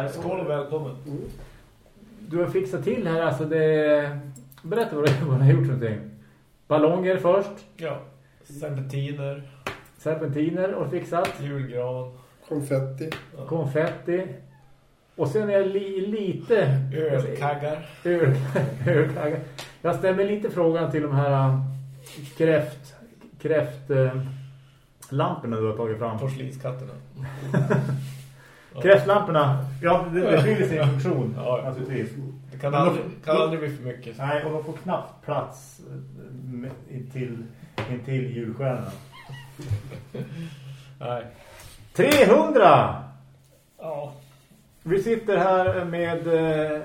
här. Skål och välkommen. Du har fixat till här, alltså det... Berätta vad du, vad du har gjort någonting. Ballonger först. Ja. Serpentiner, Serpentiner och fixat. julgran, Konfetti. Konfetti. Och sen är jag li, lite... ölkaggar. Öl, ölkaggar. Jag ställer lite frågan till de här äh, kräft... Kräft... äh, lamporna du har tagit fram. Porslinskatterna. Kräftlamporna, ja det, det fyller sin funktion Ja. naturligtvis. Det kan aldrig, kan aldrig bli för mycket. Nej, och de får knappt plats eh, intill, intill julstjärnorna. Nej. 300! Ja. Vi sitter här med eh,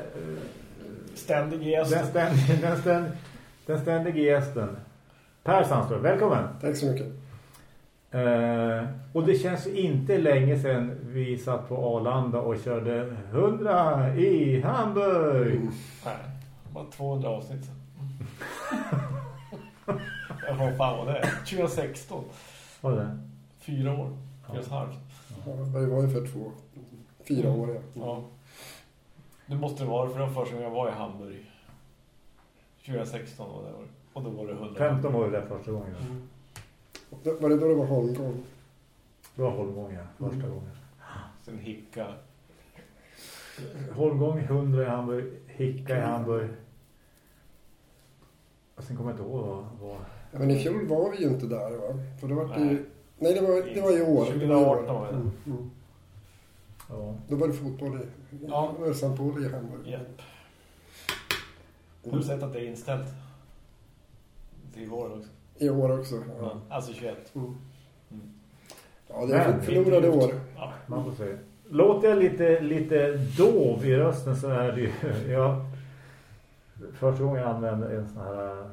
Ständig gäst. den, ständ, den, ständ, den ständiga gästen. Per Sandström, välkommen! Tack så mycket. Eh, och det känns inte länge sedan vi satt på Arlanda och körde 100 i Hamburg. Nej. Bara 200 avsnitt. Jag får fan vad det är. 2016. Vad är det? Fyra år. Fyra och halvt. Ja, det var ungefär två, fyra år. Ja. Ja. Det måste det vara för den första gången jag var i Hamburg. 2016 var det år. Och då var det 100. 15 år där första gången. Mm. Då- Var det då det var holmgång? Det var Holmgång, ja, första gången. Sen hicka. Holmgång, 100 i Hamburg, Hicka i Hamburg. Och sen kommer jag inte ihåg vad... vad... Ja, men i fjol var vi ju inte där va? För det var det Nej. ju... Nej, det var, det var i år. Det var i år. 2018 var det. Mm, mm. Ja. Då var det fotboll i... Ja. Ja. St. Paul i Hamburg. Japp. Har du sett att det är inställt? Till vår också. I år också. Ja. Alltså 21. Mm. Mm. Ja, det är förlorade år. Ja. Man får se. Låter jag lite, lite dov i rösten så är det ju... Jag, första gången jag använde en sån här... äh,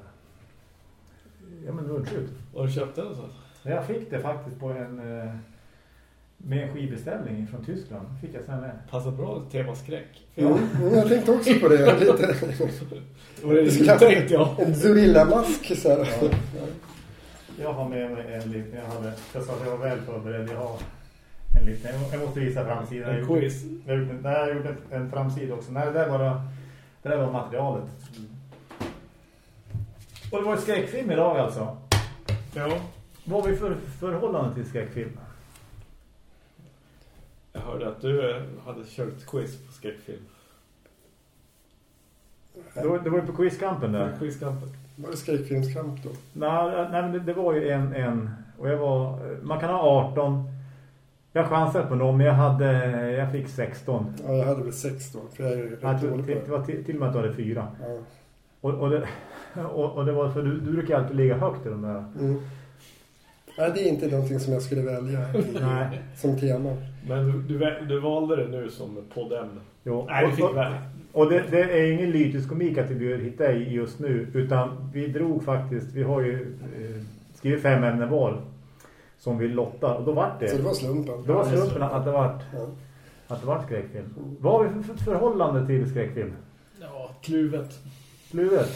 Ja men munskjut. Har du köpt den så? Jag fick det faktiskt på en... Med en skivbeställning från Tyskland. Fick jag sen med. Passar bra tema skräck. Mm, jag tänkte också på det. Lite. Det var det Det ska- tänkte jag. En Zorilla-mask så här. Jag har med mig en liten... Jag, hade, jag sa att jag var väl förberedd. Jag har en liten... Jag måste visa framsidan. En gjorde- quiz. Jag en, nej, jag gjort en, framsida också. Nej, det där var, det där var materialet. Och det var en skräckfilm idag alltså. Ja. Vad har vi för förhållande till skräckfilm? Jag hörde att du eh, hade kört quiz på skräckfilm. Det var, det var ju på quizkampen där. Quizkampen. Var det skräckfilmskamp då? Nej, nej men det, det var ju en, en... Och jag var... Man kan ha 18. Jag chansade på någon, men jag hade... Jag fick 16. Ja, jag hade väl sex då. För jag är dålig till, på det var till, till och med att du hade fyra. Ja. Och, och, det, och, och det var för du, du brukar alltid ligga högt i de där. Mm. Nej, det är inte någonting som jag skulle välja i, som tema. Men du, du, valde det nu som poddämne. Jo. Nej, du Och- fick väl. Och det, det är ingen lytisk komik att vi behöver hitta i just nu. Utan vi drog faktiskt, vi har ju eh, skrivit fem ämnen var som vi lottar. Och då var det. Så det var slumpen. Då var slumpen att det var Ja. att det var skräckfilm. Vad har vi för förhållande till skräckfilm? Ja, kluvet. Sluvet?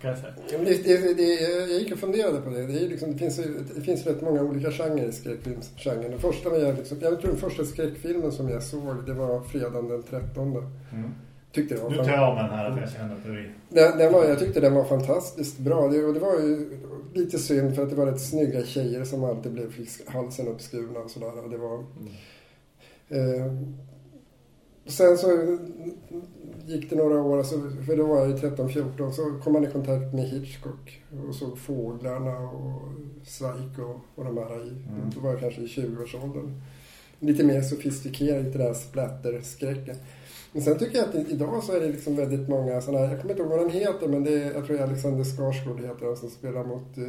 Kan jag säga. Ja, men Det, det, det, jag gick och funderade på det. Det, är liksom, det, finns, det finns rätt många olika genrer i skräckfilmsgenren. Den första jag, liksom, jag tror den första skräckfilmen som jag såg, det var fredagen den 13. Mm. Tyckte det var Nu tar jag av mig den här att jag känner att det är... Den, den var, jag tyckte den var fantastiskt bra. Det, och det var ju lite synd för att det var rätt snygga tjejer som alltid blev fick halsen uppskurna och sådär. Och det var... Eh, sen så gick det några år, alltså, för då var jag ju 13-14, så kom man i kontakt med Hitchcock och såg Fåglarna och Psycho och de här i, Mm. då var jag kanske i 20-årsåldern. Lite mer sofistikerad, lite där splatterskräcken. Men sen tycker jag att idag så är det liksom väldigt många sådana här, jag kommer inte ihåg vad den heter, men det är, jag tror Alexander Skarsgård heter han som spelar mot eh,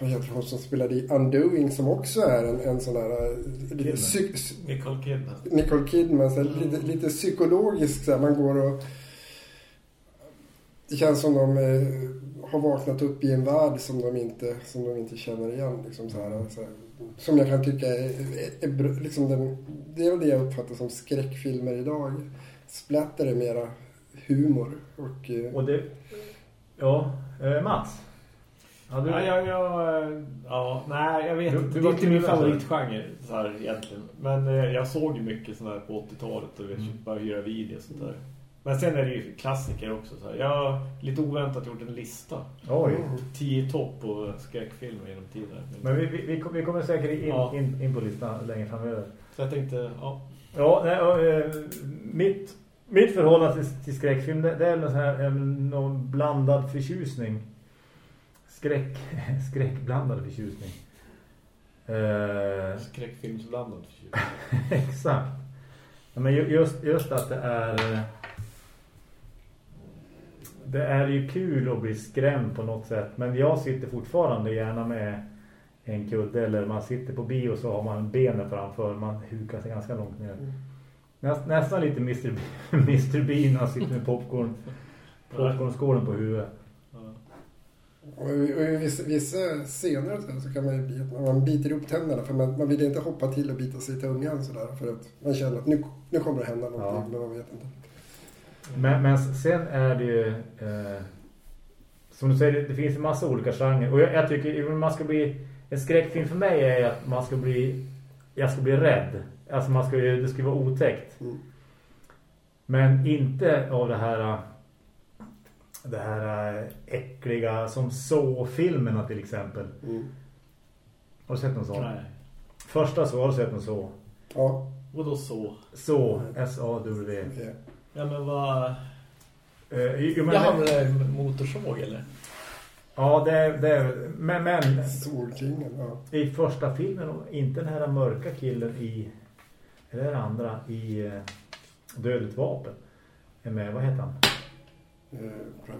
vad heter hon som spelade i Undoing som också är en, en sån här eh, lite psyk, Nicole Kidman. Nicole Kidman, så här, lite, lite psykologisk så här, man går och det känns som de eh, har vaknat upp i en värld som de inte, som de inte känner igen. Liksom, så här, så här, som jag kan tycka är, är, är liksom den, det är det jag uppfattar som skräckfilmer idag. Splatter är mera humor. Och, eh, Och det... Ja, eh, Mats. Ja, du... Ja, jag, jag, eh, ja, nej, jag vet Du- du Det är inte min favoritgenre så här egentligen. Men eh, jag såg ju mycket sådana här på 80-talet och vet, Mm. bara hyra videos och sånt där. Men sen är det ju klassiker också. Så här. Jag har lite oväntat gjort en lista. Oj. 10 topp på skräckfilmer genom tider. Men vi, vi, vi, kom- vi kommer säkert in, Ja. in, in på listan längre framöver. Så jag tänkte, ja. Ja, nej, och, eh, mitt, mitt förhållande till, till skräckfilm det, det är någon, här, en, någon blandad förtjusning. Skräck, skräckblandad förtjusning. Eh, Skräckfilmsblandad. exakt. Ja, men ju- just, just att det är det är ju kul att bli skrämd på något sätt. Men jag sitter fortfarande gärna med en kudde eller man sitter på bio så har man benen framför. Man hukar sig ganska långt ner. Mm. Näst, nästan lite Mr. Mr. Bean han sitter med popcorn, popcornskålen på huvudet. Och i, och i vissa, vissa scener och så, kan man ju bli att man biter ihop tänderna för man, man vill inte hoppa till och bita sig i tungan sådär för att man känner att nu, nu kommer det hända någonting Ja. men man vet inte. Men, men sen är det ju eh, som du säger, det, det finns en massa olika genrer. Och jag, jag tycker om man ska bli en skräckfilm för mig är att man ska bli jag ska bli rädd. Alltså man ska ju, det ska vara otäckt. Mm. Men inte av det här det här äckliga som så-filmerna till exempel. Mm. Har du sett någon sån? Nej. Första så har du sett någon så. Ja, Och då så. Så, S-A-W. det. Ja men vad... Eh, men, Jag har väl motorsåg eller? Ja, det är, det är men, men Solkingen, ja. i första filmen, och inte den här mörka killen i, eller den andra, i eh, Dödligt vapen. Är med, vad heter han? Eh,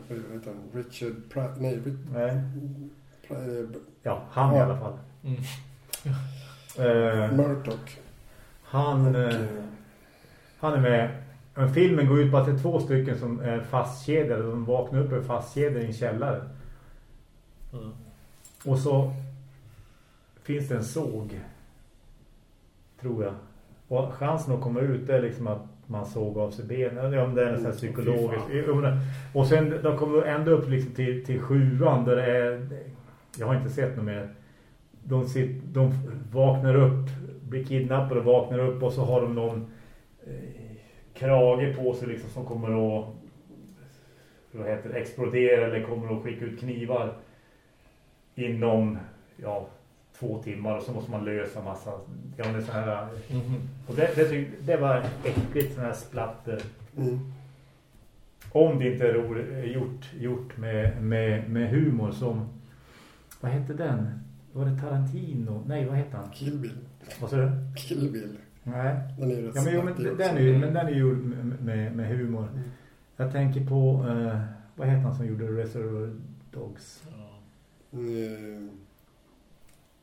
vad heter han? Richard Pratt, nej, Nej. Eh, Ja, han i alla fall. Mm. Eh, Murdoch. han, Och, eh, eh, han är med. Men filmen går ut på att det är två stycken som är fastkedjade. De vaknar upp och är fastkedjade i en källare. Mm. Och så finns det en såg. Tror jag. Och chansen att komma ut är liksom att man såg av sig benen. Om det är en Mm, psykologisk. Och sen de kommer ända upp liksom till, till sjuan där det är... Jag har inte sett något mer. De, sitter, de vaknar upp, blir kidnappade och vaknar upp och så har de någon eh, krage på sig liksom som kommer att vad heter, explodera eller kommer att skicka ut knivar inom ja, två timmar och så måste man lösa massa ja, det är så här, Mhm. och det, det, det var äckligt sån här splatter Mm. om det inte är ro, gjort, gjort med, med, med humor som vad hette den? Var det Tarantino? Nej, vad heter han? Kill Bill. Vad sa du? Kill Bill. Nej. Den är ju rätt Ja, men, jo, men den, är ju, men den är ju gjord med, med, med humor. Mm. Jag tänker på eh, vad heter han som gjorde Reservoir Dogs? Ja. Mm,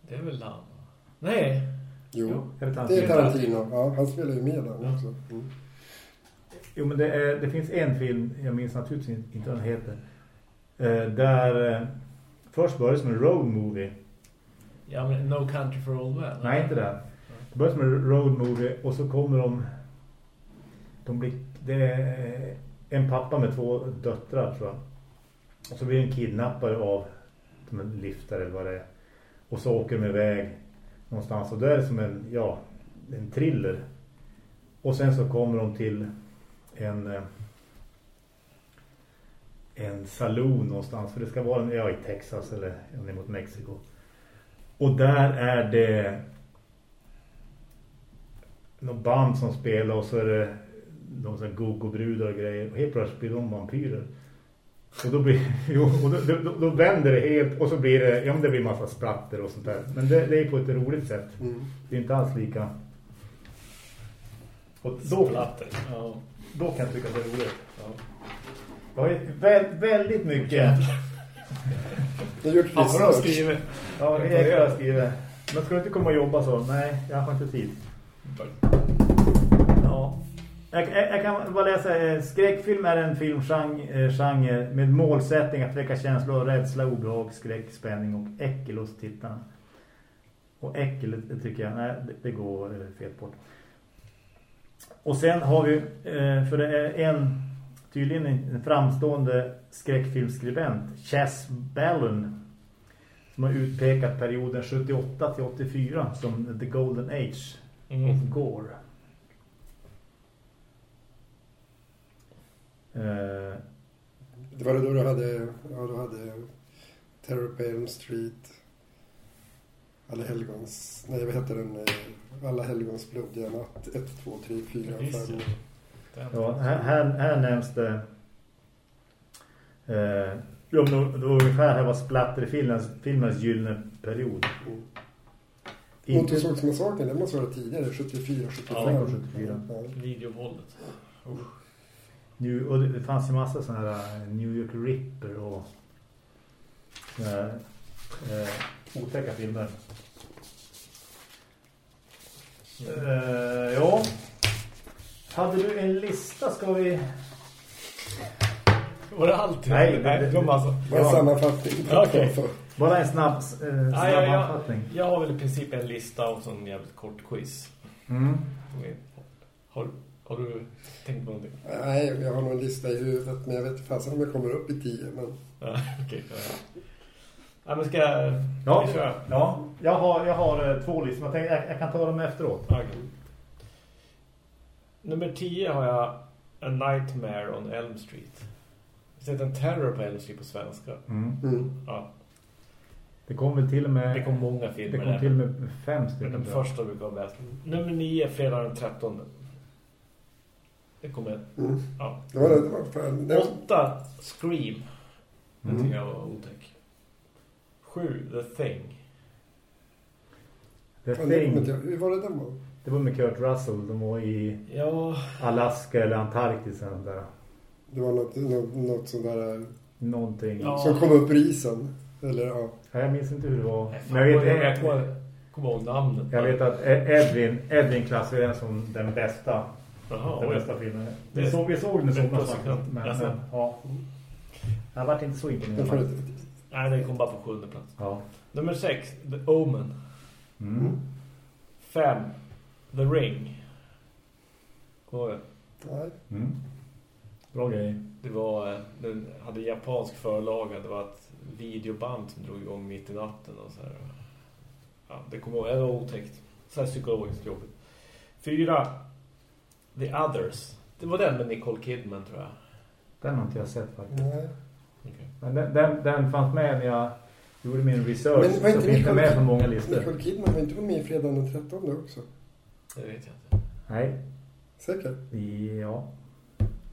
Det är väl han? Nej. Jo, Är det det är Tarantino? Ja, han spelar ju med den Ja. också. Mm. Jo, men det, är, det finns en film, jag minns naturligtvis inte vad den heter, eh, där eh, först börjar det som en road movie. Ja men No Country for Old Men. Nej, inte det. Det börjar som en road movie och så kommer de, de blir, det är en pappa med två döttrar tror jag. Och så blir en kidnappare av en liftare eller vad det är. Och så åker de iväg någonstans och det är som en, ja, en thriller. Och sen så kommer de till en eh, en saloon någonstans för det ska vara en ja, i Texas eller ner mot Mexiko. Och där är det någon band som spelar och så är det någon sån gogo-brudar och grejer och helt plötsligt blir de vampyrer. Och då blir jo, och då, då, då vänder det helt och så blir det ja men det blir massa splatter och sånt där. Men det, det är på ett roligt sätt. Mm. Det är inte alls lika och då, Splatter. Ja. då kan jag tycka att det är roligt. ja. Jag har vä- väldigt mycket Jag har gjort skrivit. Ja, jag kan jag skriva. Men ska du inte komma och jobba så? Nej, jag har inte tid. Ja. Jag, jag, jag kan bara läsa. eh, Skräckfilm är en filmgenre genre med målsättning att väcka känslor rädsla, obehag, skräck, spänning och äckel hos tittarna. Och äckel, tycker jag, nej, det, går eh, fet bort. Och sen har vi, eh, för det är en, tydligen en, en framstående skräckfilmskribent, Chas Ballon, som har utpekat perioden 78 till 84 som The Golden Age Mm. of Gore. Det var det då du hade, ja, du hade Terror på Elm Street. Alla helgons, nej vad heter den? eh, Alla helgons blodiga natt. 1, 2, 3, 4, Visst, 5. Den. ja, här, här, här nämns det eh, ja, men då, då ungefär här var splatterfilmens filmens gyllene period. Inte, Motorsågsmassakern, den måste vara tidigare, 74, 75. Ja, 74. Ja. Videovåldet. New, och det, fanns ju massa sådana här eh, New York Ripper och såna här, eh, otäcka filmer. Eh, ja. Hade du en lista ska vi... Var det allt? Nej, det- Nej det- de alltså. Bara en Ja. sammanfattning. Okej. Bara en snabb, eh, snabb Ja, ja, ja. anfattning. Jag har väl i princip en lista och så en jävligt kort quiz. Mm. Har, har du tänkt på någonting? Nej, jag har någon lista i huvudet men jag vet inte fasen om jag kommer upp i 10. Men Ja, okej. ja. Ja, men ska jag... Ja, Ska vi köra? ja. Jag har, jag har eh, två listor. Jag, tänkte, jag, jag kan ta dem efteråt. Okej. Nummer 10 har jag A Nightmare on Elm Street. Jag har sett en Terror på Elm Street på svenska. Mm. mm. Ja, Det kom väl till och med... det kom många det filmer kom där. till och med fem Men stycken. den jag. första brukar vara bäst. Nummer 9, fredag den 13. Det kommer... Mm. Ja. Det var det, det var fan. Det var, 8, Scream. Det Mm. tycker jag var otäck. 7, The Thing. The fan, det, Thing. men jag- hur var det den var? Det var med Kurt Russell. De var i Ja, Alaska eller Antarktis där. Det var något, något, något sånt där eh, Någonting. Ja. som kom upp i isen. Eller ja. Ja, Jag minns inte hur det var. Nej, fan, Men jag jag, vet, jag, jag, kommer ihåg namnet. jag vet att Edwin, Edwin klassar den som den bästa, Jaha, den oj. bästa filmen. Vi Det- såg, vi såg den det somras. konsekvent. Men, Jaså? men, ja. Jag varit inte så imponerad. Nej, den kom bara på sjunde plats. Ja. Nummer 6, The Omen. Mm. 5, The Ring. Kommer du det? nej. Mm. Bra grej. Det var, eh, den hade japansk förlaga. Det var ett videoband som drog igång mitt i natten och så här. Ja, det kommer ihåg, det var otäckt. Så här psykologiskt jobbigt. Fyra, The Others. Det var den med Nicole Kidman tror jag. Den har inte jag sett faktiskt. nej. Okay. Men den, den, den fanns med när jag gjorde min research. Men var så inte den med Nicole- på många listor. Nicole Kidman var inte med i fredag den 13 också? Det vet jag inte. Nej. Säkert? Ja.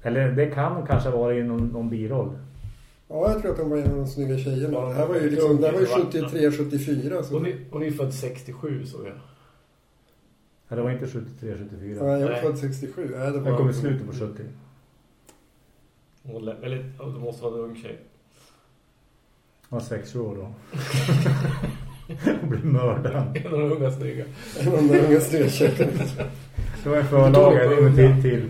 Eller det kan kanske vara i någon, någon biroll. Ja, jag tror att hon var en av de snygga tjejerna. Ja, det här var ju, liksom, det var ju var- 73, 74. Så. Hon är, hon är född 67 såg jag. Ja, det var inte 73, 74. Ja, jag var Nej. född 67. Nej, det var... Den kom i slutet på 70. Hon lä- eller, ja, det måste vara en ung tjej. Hon var sex år då. Hon blev mördad. En av de unga snygga. En av de unga snygga tjejerna. Det var en förlaga det var till, till,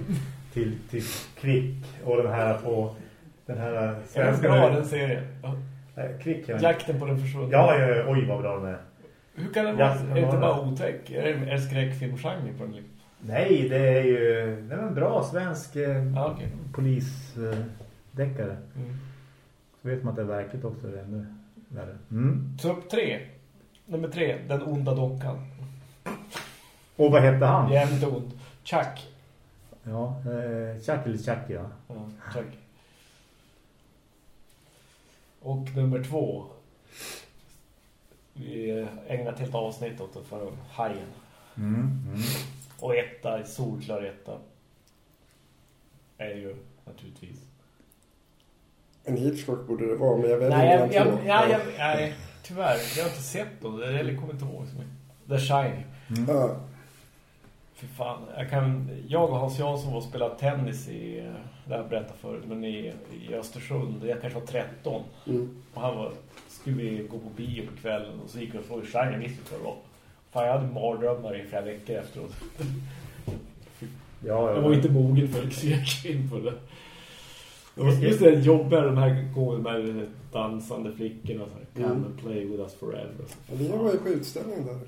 till, till Kvick och den här på den här svenska... bra den serien? Ja. Nej, ja. Jakten på den försvunna. Ja, ja, ja, oj vad bra den är. Hur kan den vara? Är det inte bara otäck? Är det, det skräckfilmgenre på den? liksom? Nej, det är ju det är en bra svensk eh, Ja, okej. polisdeckare. Mm. Så vet man att det är verkligt också. Det är ännu värre. Mm. Topp tre. Nummer tre, Den onda dockan. Och vad hette han? Jävligt ond. Chuck. Ja, eh, Chuck eller Chuck, ja. Ja, Chuck. Och nummer två. Vi ägnar ett helt avsnitt åt det för hajen. Mm. Mm. Och etta, solklar etta. Är ju naturligtvis. En Hitchcock borde det vara, men jag väljer Nej, jag, jag, två. jag, jag, nej, tyvärr. Jag har inte sett dem. Eller kommer inte ihåg. The Shining. Mm. Ja, Fy fan. Jag, kan, jag och Hans Jansson var och spelade tennis i, det har jag berättat förut, men i, i Östersund. Jag kanske var 13. mm. Och han var, skulle vi gå på bio på kvällen och så gick vi och såg Shining. Inte vad det var. Fan, jag hade mardrömmar i flera veckor efteråt. Ja, ja. Jag var inte mogen för att se in på det. Det var just det jobbiga de här gången med dansande flickorna. Så här, Come Mm. and play with us forever. Ja, Vi var ju på utställningen där.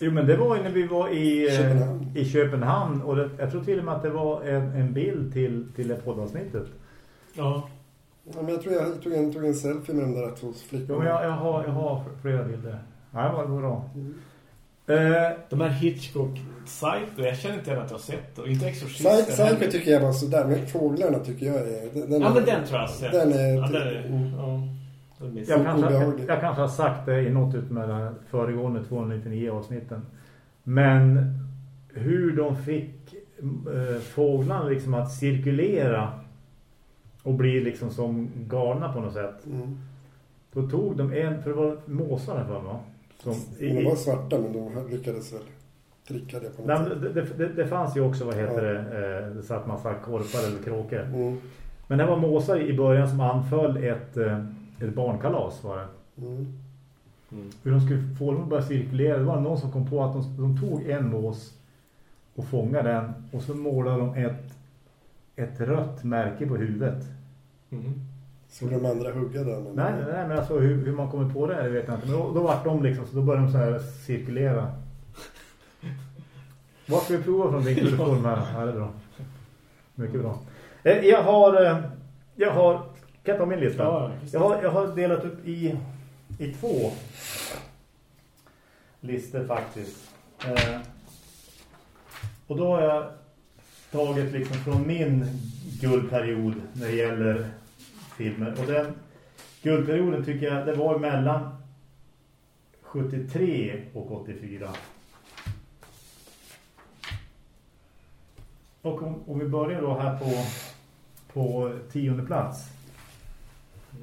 Jo, men det var ju när vi var i eh, Köpenhamn. i Köpenhamn. Och det, jag tror till och med att det var en, en bild till, till det poddavsnittet. Ja. Ja, men jag tror jag tog en, tog en selfie med de där två Jo, flickorna. men jag, jag, har, jag har flera bilder. Nej, det var bra. Mm. Eh, De här Hitchcock Psycho, jag känner inte igen att jag har sett. Och inte Exorcisten. Psycho tycker jag var sådär, men Fåglarna tycker jag är... Den, den Ja, men den tror jag har sett. Den är... Ja, den är... Mm. Ja, jag, kanske, jag, jag kanske har sagt det i något ut med de föregående 299 avsnitten. Men hur de fick eh, fåglarna liksom att cirkulera och bli liksom som galna på något sätt. Mm. Då tog de en, för det var måsar här för mig? Som, i, De var svarta, men de lyckades väl tricka det på något Nej, sätt. det, det, det fanns ju också, vad heter Ja. det, eh, det satt massa korpar eller kråkor. Mm. Men det var måsar i början som anföll ett, eh, ett barnkalas var det. Mm. Mm. Hur de skulle få dem att börja cirkulera. Det var någon som kom på att de, de tog en mås och fångade den. Och så målade de ett, ett rött märke på huvudet. Mm. Så de andra hugga den? eller? Nej, nej, men alltså hur, hur man kommer på det, det vet jag inte. Men då, då var de liksom, så då började de så här cirkulera. Vad ska vi prova från din kulturform här? Ja, det är bra. Mycket bra. Eh, Jag har, eh, jag har, kan jag ta min lista? Ja, jag, har, jag har delat upp i, i två listor faktiskt. Eh, och då har jag tagit liksom från min guldperiod när det gäller filmer. Och den guldperioden tycker jag det var mellan 73 och 84. Och om, om vi börjar då här på, på tionde plats.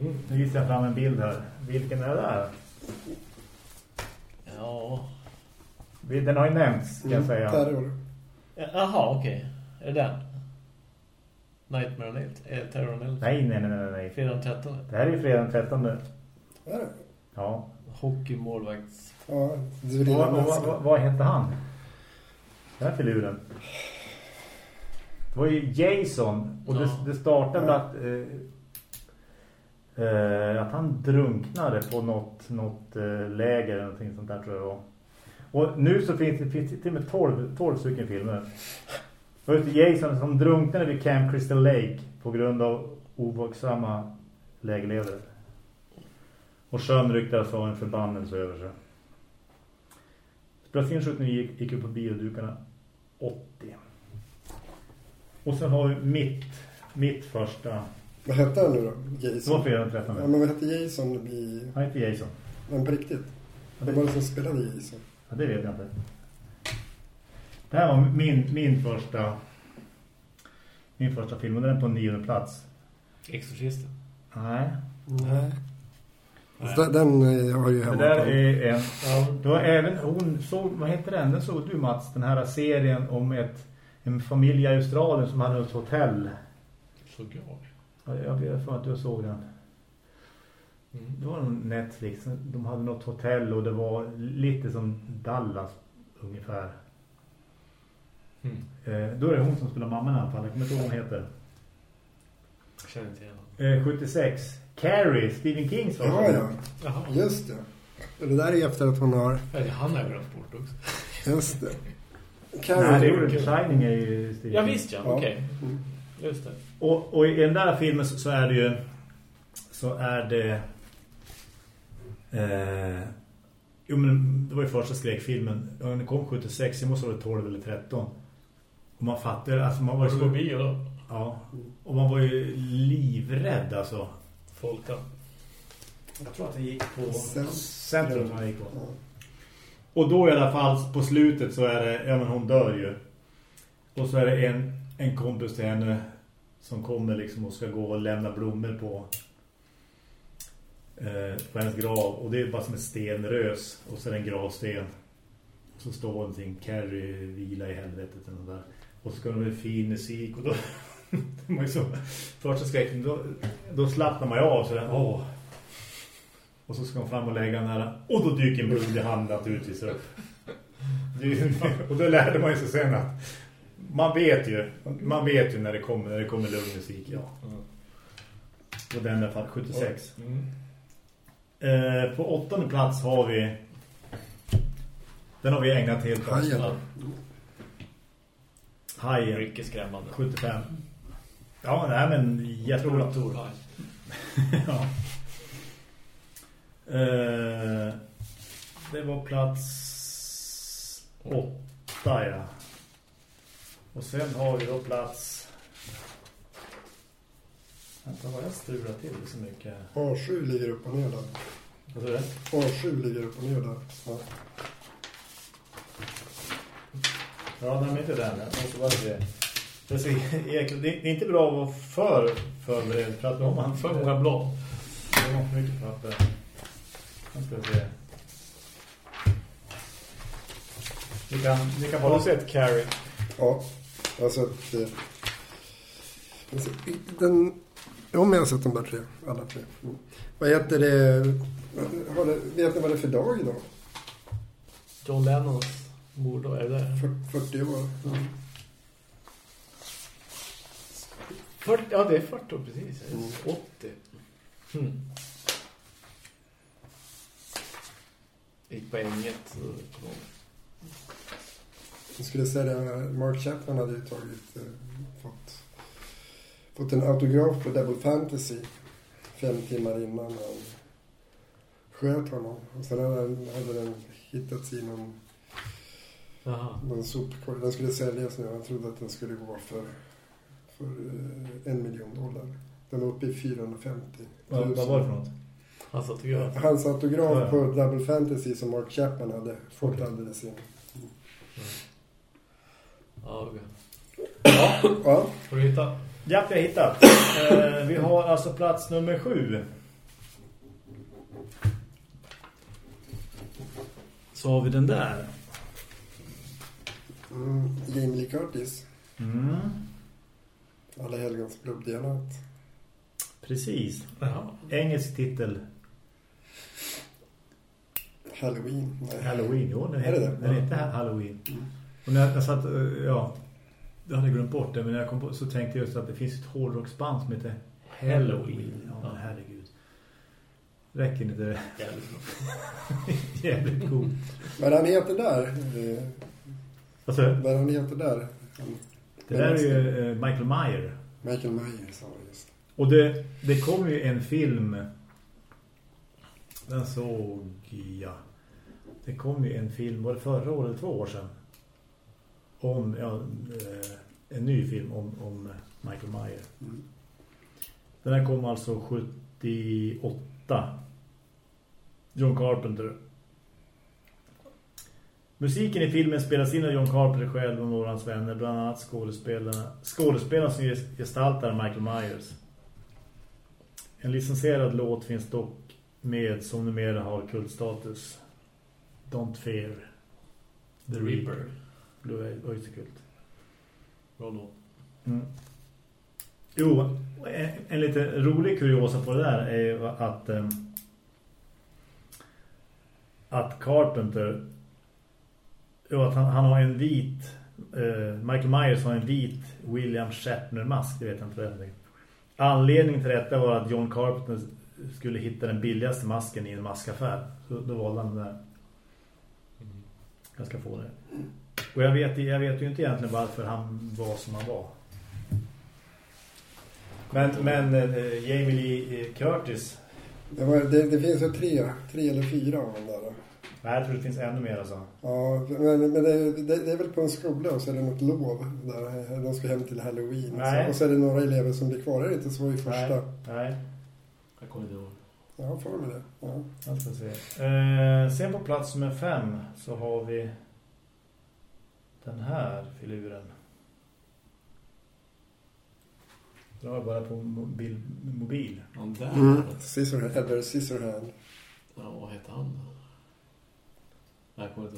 Mm. Nu visar jag fram en bild här. Vilken är det där? Ja. Den har ju nämnts, kan jag Mm. säga. Terror. Jaha, okej. Är det den? Nightmare on Elm? Eh, Terror on Elm? Nej, nej, nej, nej, nej. Fredag den 13. Det här är ju fredag den 13. Är det? Ja. Hockeymålvakts... Ja, vill och, vad, vad, vad hette han? Den här filuren. Det var ju Jason. Och Ja. det, det startade med Ja. att... Eh, eh, att han drunknade på något, något eh, läger eller någonting sånt där tror jag det. Och nu så finns det, finns det till och med 12, 12 stycken filmer. Det var ju Jason som drunknade vid Camp Crystal Lake på grund av ovågsamma lägerledare. Och sjön ryktades ha en förbannelse över sig. Spelades in 79 gick, upp på biodukarna 80. Och sen har vi mitt, mitt första... Vad hette han nu då? Det Jason? fredag den 13. Ja, men vad hette Jason i... Han heter Jason. Men på riktigt? Vem var det som spelade Jason? Ja, det vet jag inte. Det här var min, min första min första film och den är på nionde plats. Exorcisten. Nej. Nej. Nej. Den, den eh, har ju Det hemma där på. är en... Det var även hon såg, vad heter den? Den såg du Mats, den här serien om ett en familj i Australien som hade ett hotell. Såg jag. Ja, Jag vet för att du såg den. Mm. Det var någon Netflix. De hade något hotell och det var lite som Dallas ungefär. Mm. Eh, då är det hon som spelar mamman i alla fall. Jag kommer inte ihåg vad hon heter. Jag känner inte igen honom. Eh, 76. Carrie, Stephen Kings Ja, ja. Jaha. Just det. Och Det där är efter att hon har... Ja, han har glömt bort också. Just det. Nej, Carrie. det gjorde Shining är ju Stephen Ja visst ja, Ja. okej. Mm. Just det. Och, och i den där filmen så, är det ju så är det eh, jo men det var ju första skräckfilmen den kom 76, jag måste vara 12 eller 13 och man fattar alltså man var Var ju på så, bio då? ja, och man var ju livrädd alltså Folka. jag tror att det gick på Centrum. man gick på Ja. Och då i alla fall på slutet så är det, ja men hon dör ju. Och så är det en, en kompis till henne som kommer liksom och ska gå och lämna blommor på, eh, på hennes grav. Och det är bara som en stenrös och så är det en gravsten. Och så står någonting, Carrie vila i helvetet och där. Och så ska det bli fin musik och då ju så första skräcken då, då slappnar man ju av så där, åh och så ska hon fram och lägga den här. Och då dyker en blodig hand naturligtvis upp. Och då lärde man ju sig sen att man vet ju, man vet ju när det kommer, när det kommer lugn musik, ja. Och den är fall 76. Mm. Eh, på åttonde plats har vi den har vi ägnat helt åt. Hajen. Mycket skrämmande. 75. Ja, nej men jag tror att Torhaj. ja. Eh, det var plats åtta, ja. Och sen har vi då plats... Vänta, vad jag strular till så mycket. A7 ligger upp och ner där. Vad sa du? A7 ligger upp och ner där. Ja. Ja, nej, men inte den. Jag måste bara se. Det är, så jäkla- det är inte bra att vara för förberedd för att då har man för många blad. Det är för mycket papper. Nu ska vi se. Ni kan, ni kan Har bara du sett Carrie? Ja, jag har sett... Alltså, den, men jag har sett de där tre. Alla tre. Mm. Vad heter det? Har det? Vet ni vad det är för dag idag? John Lennons det där? Fyr- 40 år. Mm. 40, ja, det är 40 år precis. Mm. 80. Mm. Gick på änget. Jag skulle säga Mark Chapman hade ju tagit, eh, fått, fått en autograf på Double Fantasy fem timmar innan han sköt honom. Och sen hade, den- hade den hittats i någon, Jaha. någon sopkorg. Den skulle säljas nu. Han trodde att den skulle gå för, för eh, en miljon dollar. Den var uppe i 450 Vad, vad var det för något? Hans autograf. Hans autograf Ja, ja. på Double Fantasy som Mark Chapman hade fått Okej. alldeles in. Ja, okej. Ja, Har du hittat? Ja, vi har hittat. Eh, vi har alltså plats nummer sju. Så har vi den där. Mm, Jamie Lee Curtis. Mm. Alla helgons natt. Precis. Jaha. Engelsk titel. Halloween. Nej. Halloween. Jo, den Är det heter, det? den Ja. heter Halloween. Mm. Och när jag satt, eh, ja, jag hade glömt bort det, men när jag kom på så tänkte jag just att det finns ett hårdrocksband som heter Halloween. Ja, men herregud. Räcker inte det? Jävligt coolt. Vad han heter där? Alltså, vad han heter där? Det där är ju eh, Michael Meyer. Michael Myers sa just. Och det, det kom ju en film Den såg jag Det kom ju en film Var det förra året eller två år sedan Om ja, eh, En ny film om, om Michael Meyer Mm. Den här kom alltså 78 John Carpenter Musiken i filmen spelas in av John Carpenter själv och några hans vänner, bland annat skådespelarna, skådespelarna som ges- gestaltar Michael Myers. En licensierad låt finns dock med som numera har kultstatus. Don't Fear The The Reaper. Reaper. Blue Oyster Kult. Bra låt. Mm. Jo, en, en lite rolig kuriosa på det där är att eh, att Carpenter jo, att han, han har en vit eh, Michael Myers har en vit William Shatner-mask, det vet jag inte vad det är. Anledningen till detta var att John Carpenter skulle hitta den billigaste masken i en maskaffär. Så då valde han den där. Jag ska få det. Och jag vet, jag vet ju inte egentligen varför han var som han var. Men, men eh, Jamie Lee eh, Curtis Det, var, det, det finns ju tre, tre eller fyra av dem där. Nej, jag tror det finns ännu mer alltså. Ja, men, men det, det, det är väl på en skola och så är det något lov där de ska hem till Halloween. Nej. Så, och så är det några elever som blir kvar. Är det inte så i första? Nej, nej. Jag kommer inte ihåg. Ja, får med det. Ja. Jag ska se. Eh, sen på plats nummer fem så har vi den här filuren. Den har bara på mobil. mobil. Han där. Mm. Scissorhand. Ja, vad heter han då? Nej, jag kommer inte ihåg.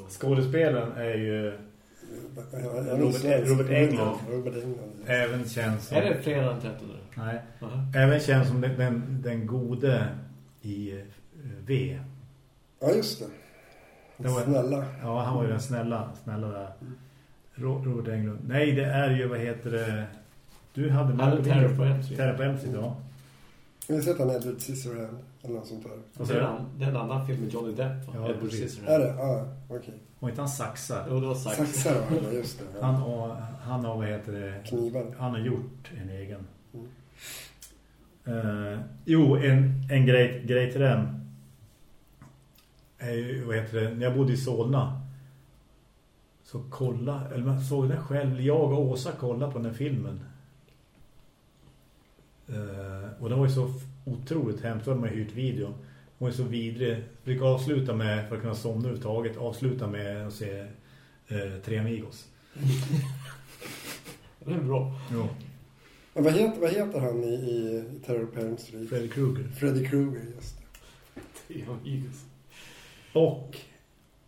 Skådespelaren är ju Robert- Robert Englund. Robert Englund. ja. även känd som... Är det fredag den 13? Nej. Aha. Även känd som den, den, den gode i eh, V. Ja, just det. Det var- Snälla. Ja, han var ju den snälla, snälla där. Ro- Robert Englund. Nej, det är ju, vad heter det? Du hade Han på Terror på Street. Terror på Street, ja. Jag har sett han Edward Scissorhand. Eller något sånt där. Och Det är, så, en, det är en annan film med Johnny Depp. Ja, Edward precis. Är det? Ja, okej. och inte han saxar. Jo, det var sagt. Saxar var det, just det. Ja. Han, och, han har, vad heter det? Knivar. Han har gjort en egen. Mm. Eh, jo, en, en grej, grej till den. Eh, vad heter det? När jag bodde i Solna så kolla, eller man såg den själv, jag och Åsa kolla på den här filmen. Eh, och den var ju så otroligt hemskt, då hade man hyrt video. Den var ju så vidrig. Vi fick avsluta med, för att kunna somna överhuvudtaget, avsluta med att se eh, Tre Amigos. Det är bra. Jo. Men vad heter, vad heter han i, i Terror på Elm Street? Freddy Krueger. Freddy Krueger, just det. Tre Amigos. Och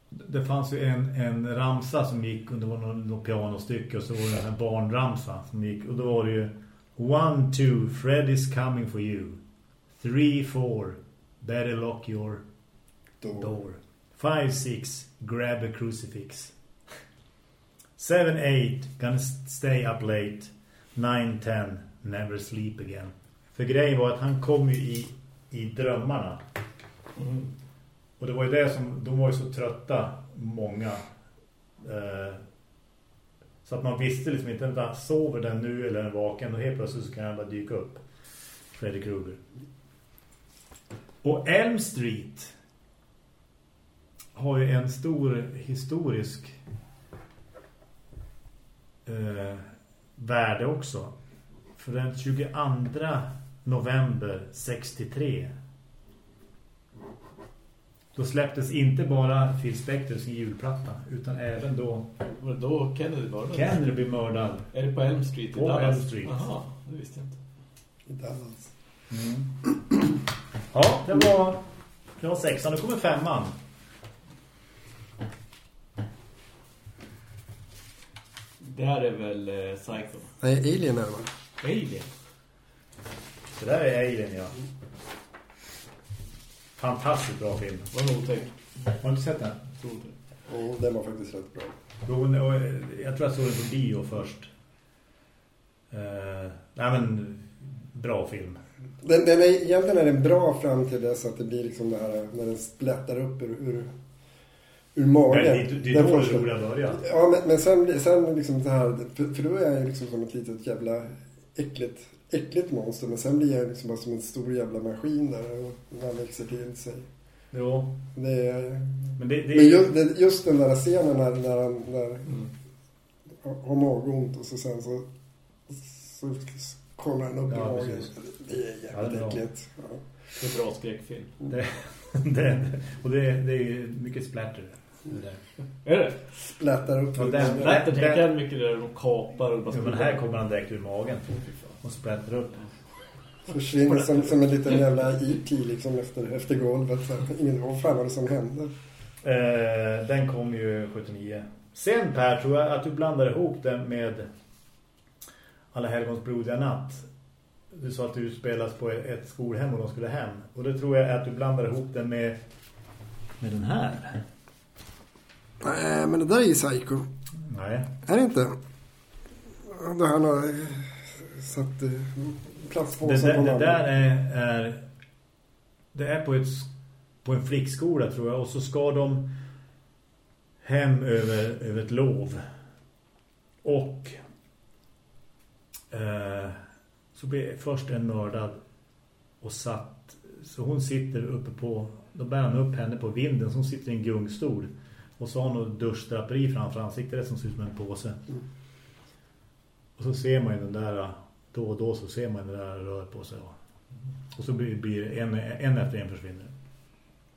det fanns ju en, en ramsa som gick och det var någon, någon pianostycke och så var det en barnramsa som gick och då var det ju One, two, Freddy's coming for you. Three, four, better lock your Då. door. Five, six, grab a crucifix. Seven, eight, gonna stay up late. Nine, ten, never sleep again. För grejen var att han kom ju i, i drömmarna. Mm. Och det var ju det som, de var ju så trötta, många. Eh, så att man visste liksom inte, vänta, sover den nu eller är den vaken? Och helt plötsligt så kan han bara dyka upp. Freddy Krueger. Och Elm Street har ju en stor historisk eh, värde också. För den 22 november 63 då släpptes inte bara Phil Spector sin julplatta utan även då Var det då Kennedy var det? Kennedy blev mördad. Är det på Elm Street i På Dallas? Elm Street. Jaha, det visste jag inte. I Dallas. Ja, det var, det var sexan. Nu kommer femman. Det här är väl eh, Psycho? Nej, Alien är det va? Alien? Det där är Alien, ja. Fantastiskt bra film. Vad otäck. Har du inte sett den? Mm, den var faktiskt rätt bra. Jo, och Jag tror jag såg den på bio först. Uh, nej men, bra film. Den, den är, egentligen är den bra fram till dess att det blir liksom det här när den splättar upp ur, ur, ur magen. Nej, det, det är då det roliga börjar. Ja, men, men sen, sen liksom så här, för, för då är jag liksom som ett litet jävla äckligt, äckligt monster. Men sen blir jag liksom bara som en stor jävla maskin där och man växer till sig. Jo, Det är, men det, det är men just, det, just den där scenen när, när han när, Mm. har magont och så sen så, så kollar han upp Ja, i precis. Det är Ja, det är jävligt bra. äckligt. Ja. Det är bra skräckfilm. Det, det, och det, det är ju mycket splatter. Det där. Är det? Splättar upp Ja, den- jag den- mycket där de kapar och bara Ja, men här kommer han direkt ur magen och sprätter upp. Försvinner som, som en liten jävla E.T. liksom efter, efter golvet. Ingen, vad fan var det som hände? Eh, den kom ju 79. Sen Per, tror jag att du blandar ihop den med Alla helgons blodiga natt. Du sa att du spelas på ett skolhem och de skulle hem. Och det tror jag att du blandar ihop den med med den här. Nej, men det där är ju Psycho. Nej. Är det inte? Då han har satt eh, plastpåsen Det, på där- det där är, är det är på ett på en flickskola tror jag och så ska de hem över, över ett lov. Och eh, så blir först en mördad och satt så hon sitter uppe på då bär han upp henne på vinden så hon sitter i en gungstol och så har hon duschdraperi framför ansiktet det som ser ut som en påse. Mm. Och så ser man ju den där då och då så ser man den där rör på sig. Och så blir, blir en, en efter en försvinner.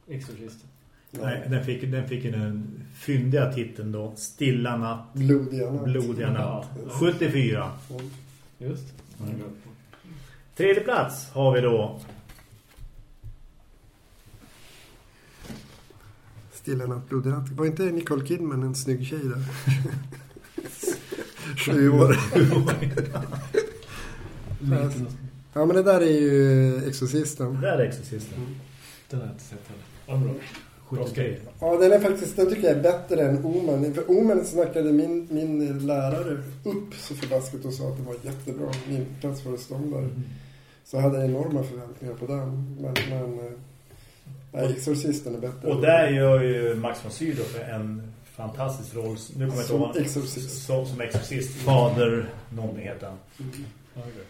Exorcisten. Nej, den fick, den fick den fyndiga titeln då. Stilla natt, Blodiga natt. blodiga natt. Ja. 74. Mm. Just. Mm. Tredje plats har vi då. Stilla natt, blodiga natt. Var inte Nicole Kidman en snygg tjej där? Sju år. Ja, men det där är ju Exorcisten. Där är Exorcisten. Den har jag inte sett heller. Ja, bra. 73. Ja, den är faktiskt, den tycker jag är bättre än Omen. För Omen snackade min, min lärare upp så förbaskat och sa att det var jättebra. Min platsföreståndare. Så jag hade enorma förväntningar på den. Men, men eh, nej, Exorcisten är bättre. Och där gör ju Max von Sydow för en fantastisk roll. Nu kommer jag Som vad- exorcist. Som, som exorcist. Fader, någonting heter han. Mm. Okej.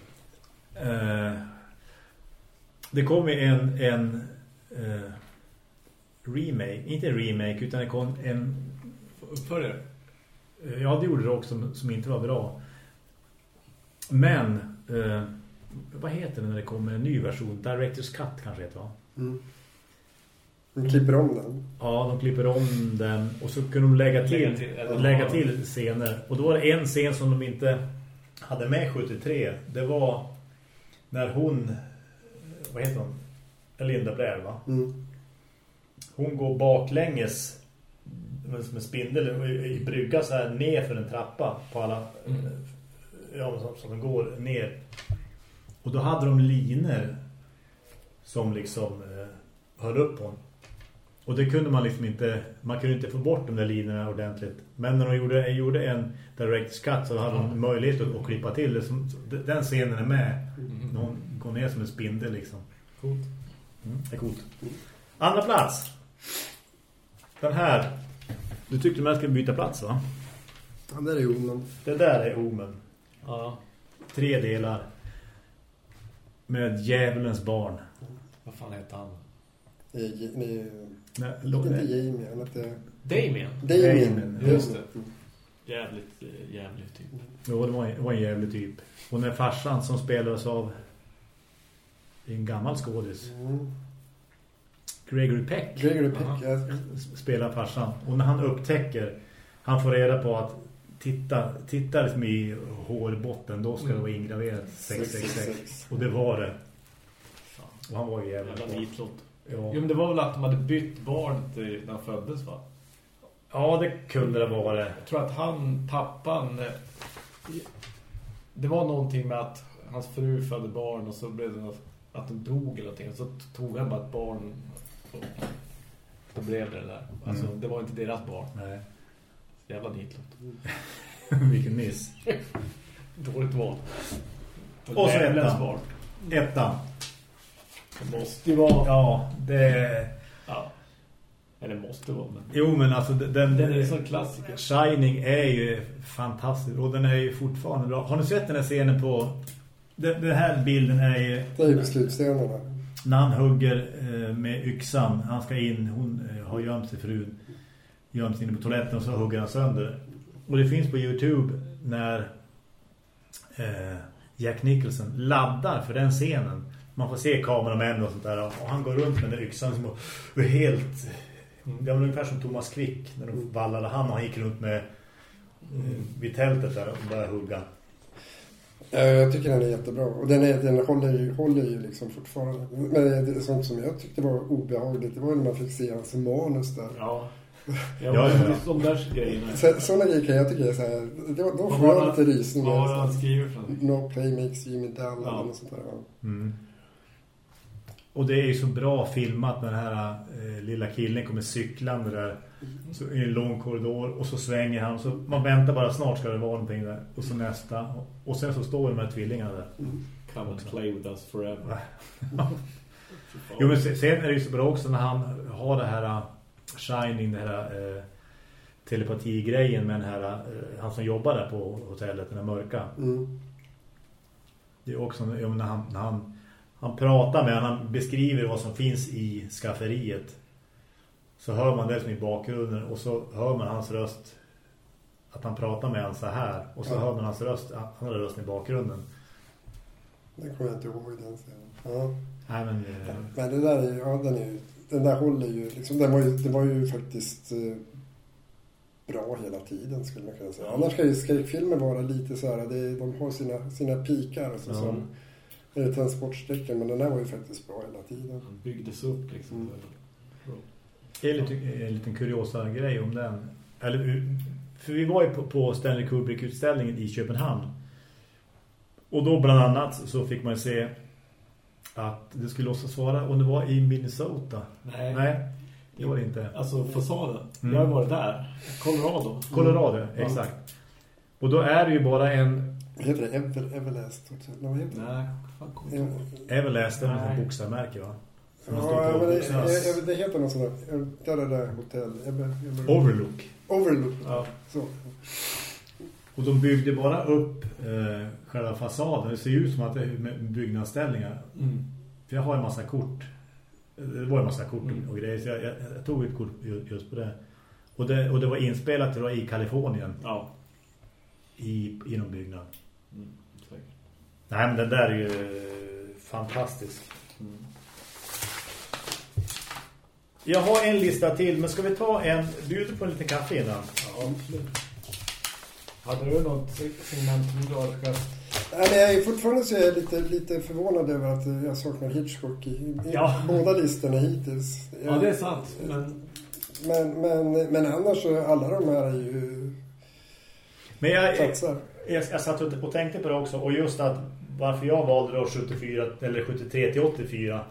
Eh, det kom ju en, en eh, remake, inte en remake utan det kom en Uppföljare? eh, ja det gjorde det också som, som inte var bra. Men eh, vad heter det när det kommer en ny version? Director's Cut kanske heter va? Mm. De klipper om den. Ja, de klipper om den och så kunde de lägga till, Lägga till, eller- lägga till scener. Och då var det en scen som de inte hade med 73. Det var när hon, vad heter hon? Linda Blair va? Mm. Hon går baklänges som en spindel i, i brygga så här ner för en trappa på alla Mm. ja, som, som den går ner. Och då hade de liner som liksom eh, höll upp hon. Och det kunde man liksom inte, man kunde inte få bort de där linorna ordentligt. Men när de gjorde, gjorde en direct cut så hade de möjlighet att, att klippa till det. Som, den scenen är med. Mm. När hon går ner som en spindel liksom. Coolt. Mm, det är coolt. Andra plats. Den här. Du tyckte man skulle byta plats va? Ja, där är Omen. Det där är Omen. Ja. Tre delar. Med djävulens barn. Vad fan heter han? Det är, det är, Nej, inte lo- Jamie, han heter Damien. Damien. Damien, just det. Mm. Jävligt, eh, jävligt typ. Jo, det var en, var en jävlig typ. Och när farsan som spelades av en gammal skådis. Mm. Gregory Peck Gregory. Peck, ja. spelar farsan. Och när han upptäcker, han får reda på att titta, titta liksom i hårbotten, då ska det vara ingraverat 666. 666. Och det var det. Och han var ju Jävla bra. nitlott. Ja. Jo, men det var väl att de hade bytt barn till när han föddes va? ja, det kunde det vara det. Jag tror att han, pappan... Det var någonting med att hans fru födde barn och så blev det något, att de dog eller någonting. Så tog han bara ett barn då blev det där. Alltså, Mm. det var inte deras barn. Nej. Jävla nitlott. Vilken miss. Dåligt val. Och så ettan. barn. Ettan. Det måste ju vara... Ja, det... Ja. Eller måste vara, men... Jo, men alltså den... Den är ju sån klassiker. Shining är ju fantastisk och den är ju fortfarande bra. Har ni sett den här scenen på... Den, den här bilden är ju Det är ju på slutstenarna när han hugger eh, med yxan. Han ska in, hon eh, har gömt sig frun. Gömt sig inne på toaletten och så hugger han sönder. Och det finns på Youtube när eh, Jack Nicholson laddar för den scenen. Man får se kameramän och sånt där. Och han går runt med den där yxan som är helt... Det var ungefär som Thomas Quick när de vallade han och han gick runt med vid tältet där och började hugga. Ja, jag tycker den är jättebra. Och den, är, den håller, ju, håller ju liksom fortfarande. Men det är sånt som jag tyckte var obehagligt. Det var när man fick se hans manus där. Ja. Ja, Ja, ja, de där grejerna. Så, sådana grejer kan jag tycka är så här. Då, får var jag det- lite rysningar. Vad har han skrivit för någonting? No play makes Jimmy Down Ja. eller sånt där. Ja. Mm. Och det är ju så bra filmat när den här eh, lilla killen kommer cyklande där så i en lång korridor och så svänger han så man väntar bara snart ska det vara någonting där och så nästa och, sen så står de här tvillingarna där. Come and play with us forever. Jo men se- sen är det ju så bra också när han har det här uh, Shining, det här uh, telepatigrejen med den här, uh, han som jobbar där på hotellet, den här mörka. Mm. Det är också när han, när han, han pratar med han beskriver vad som finns i skafferiet. Så hör man det som i bakgrunden och så hör man hans röst att han pratar med honom så här. Och så Ja. hör man hans röst, andra rösten i bakgrunden. Det kommer jag inte ihåg den scenen. Ja. Nej, men, eh, Men det där är ju, ja, den är den där håller ju, liksom, den var ju, det var ju faktiskt eh, bra hela tiden skulle man kunna säga. Annars ska ju skräckfilmer vara lite så här, det, de har sina, sina pikar alltså, Ja. som är transportsträckor, men den där var ju faktiskt bra hela tiden. Han byggdes upp liksom. Mm. Det är lite, en liten kuriosa grej om den. Eller, för vi var ju på, på Stanley Kubrick-utställningen i Köpenhamn. Och då bland annat så fick man se att det skulle också svara om det var i Minnesota. Nej. Nej, det var det inte. Alltså fasaden. Mm. Jag har varit där. Colorado. Colorado, Ja. exakt. Och då är det ju bara en heter det? Ever, Everlast? Nej, vad heter det? Nej, fan En-. Everlast, en Nej. bokstavmärke va? Ja, men det, det, det heter något sånt där. Där är det hotell. Overlook. Overlook. Ja. Så. Och de byggde bara upp eh, själva fasaden. Det ser ju ut som att det är med byggnadsställningar. Mm. för jag har en massa kort. Det var en massa kort Mm. och grejer så jag, jag, jag tog ett kort ju- just på det. Och det, och det var inspelat det var i Kalifornien Ja. i, i någon byggnad. Mm. Nej men den där är ju eh, fantastisk. Mm. Jag har en lista till men ska vi ta en bjuder på en liten kaffe innan? Ja, absolut. Hade du något segment som du har ska... Nej, men jag är fortfarande så är jag lite, lite förvånad över att jag saknar Hitchcock i, i Ja. båda listorna hittills. Ja, det är sant. Men Men, men, men annars så alla de här är ju Men jag, jag, jag satt och tänkte på det också och just att varför jag valde då 74 eller 73 till 84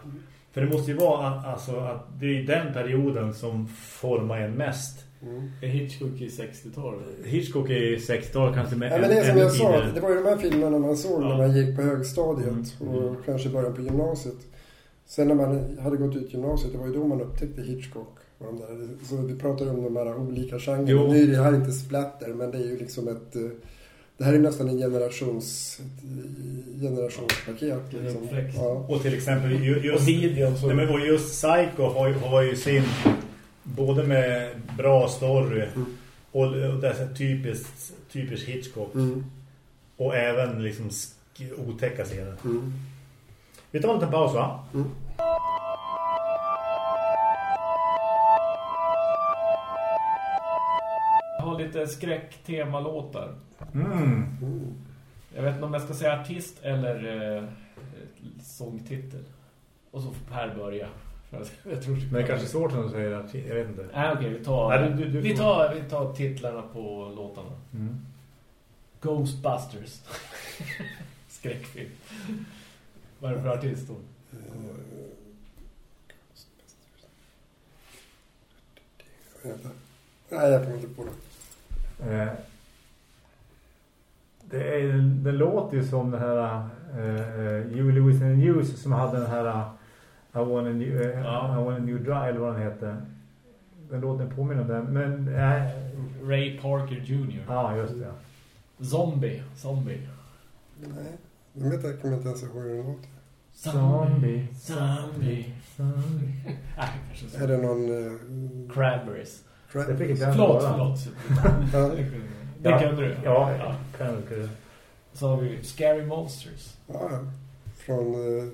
för det måste ju vara att- alltså, att det är den perioden som formar en mest Mm. Hitchcock i 60-talet? Hitchcock är 60-tal kanske med Ja, men det är som jag sa, det var ju de här filmerna man såg Ja. när man gick på högstadiet Mm. och kanske började på gymnasiet. Sen när man hade gått ut gymnasiet, det var ju då man upptäckte Hitchcock. och de där. Så vi pratar om de här olika genrerna. Nu är det här inte splatter, men det är ju liksom ett... Det här är nästan en generations, generationspaket. Liksom. Ja. Och till exempel just, videon så... nej, men, och just Psycho har, ju- har ju sin både med bra story Mm. och, och det är typiskt, typiskt Hitchcock Mm. och även liksom otäcka scener. Mm. Vi tar en liten paus va? Mm. Har lite skräcktemalåtar. Mm. Jag vet inte om jag ska säga artist eller eh, sångtitel. Och så får Per börja. Att jag tror Men det är kanske svårt du säger att jag vet inte. Nej, okej, vi tar, Nej, du- du- du vi, tar, vi tar titlarna på låtarna. Mm. Ghostbusters. Skräckfilm. Vad är det för artist då? Nej, jag kommer inte på det. Eh, det, är, det låter ju som den här eh, Huey Lewis and News som hade den här eh, I want a new, eh, Ja. I want a new drive eller vad den heter. Den låten påminner om den. Men eh, Ray Parker Jr. ja, just det. Zombie. Zombie. Nej, jag vet jag inte ens hur den låter. Zombie. Zombie. Zombie. Nej, kanske så. Är det någon... Uh, Cranberries. Det fick inte Förlåt, förlåt. Ja. Det Ja. kunde du. Ja, kan jag kunna. Så har vi Scary Monsters. Ja, ja. från... eh,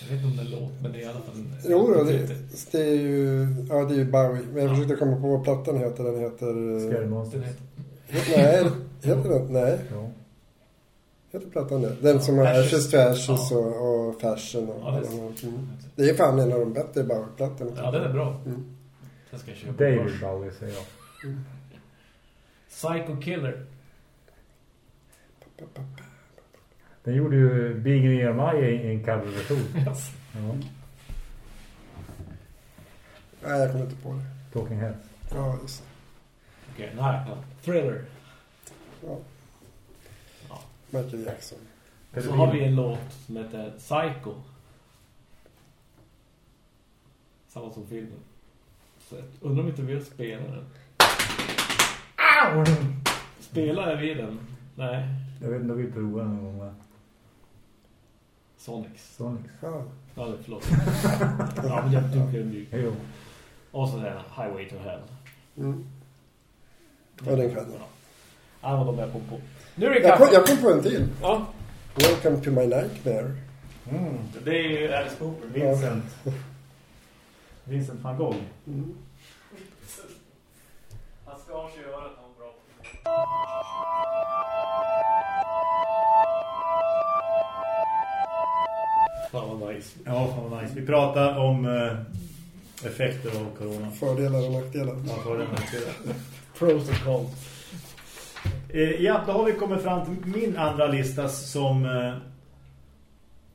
Jag vet inte om det är en låt, men det är i alla fall en... jo, då, det, det är ju... Ja, det är ju Bowie. Men jag försökte komma på vad plattan heter. Den heter... eh, Scary Den Monsters. heter... Nej, heter den? Nej, Ja. heter plattan det? Den som har Ashes. To Ashes Ja. och, och Fashion och Ja, det är mm. Det är fan en av de bättre Bowie-plattorna. Ja, den är bra. Mm. Den ska jag köpa. David. Bowie säger jag. Psycho Killer. Den gjorde ju Big Near My i en coverversion. Yes. Ja. Nej, jag kommer inte på det. Talking Heads. Ja, just det. Okej, nej. Ja. Thriller. Ja. Ja. Michael Jackson. Och så har vi en låt som heter Psycho. Samma som filmen. Jag undrar om inte vi vill spela den. Spelar vi den? Nej. Jag vet inte om vi provar någon gång va? Sonics. Sonic. Ja. Ja, det- förlåt. ja, men jag tycker den är Jo. Och så den Highway to Hell. Mm. Ja, den kan jag. Ja. Ja, vad de kom på. Nu är det Jag kom, kaffe. jag kom på en till. Ja. Welcome to my nightmare. Mm. Det är ju Alice Cooper. Vincent. Vincent van Gogh. Mm. Han ska köra att han bra. Fan vad nice. Ja, fan vad nice. Vi pratar om eh, effekter av corona. Fördelar och nackdelar. Ja, vad det är. Pros and cons. Eh, Ja, då har vi kommit fram till min andra lista som eh,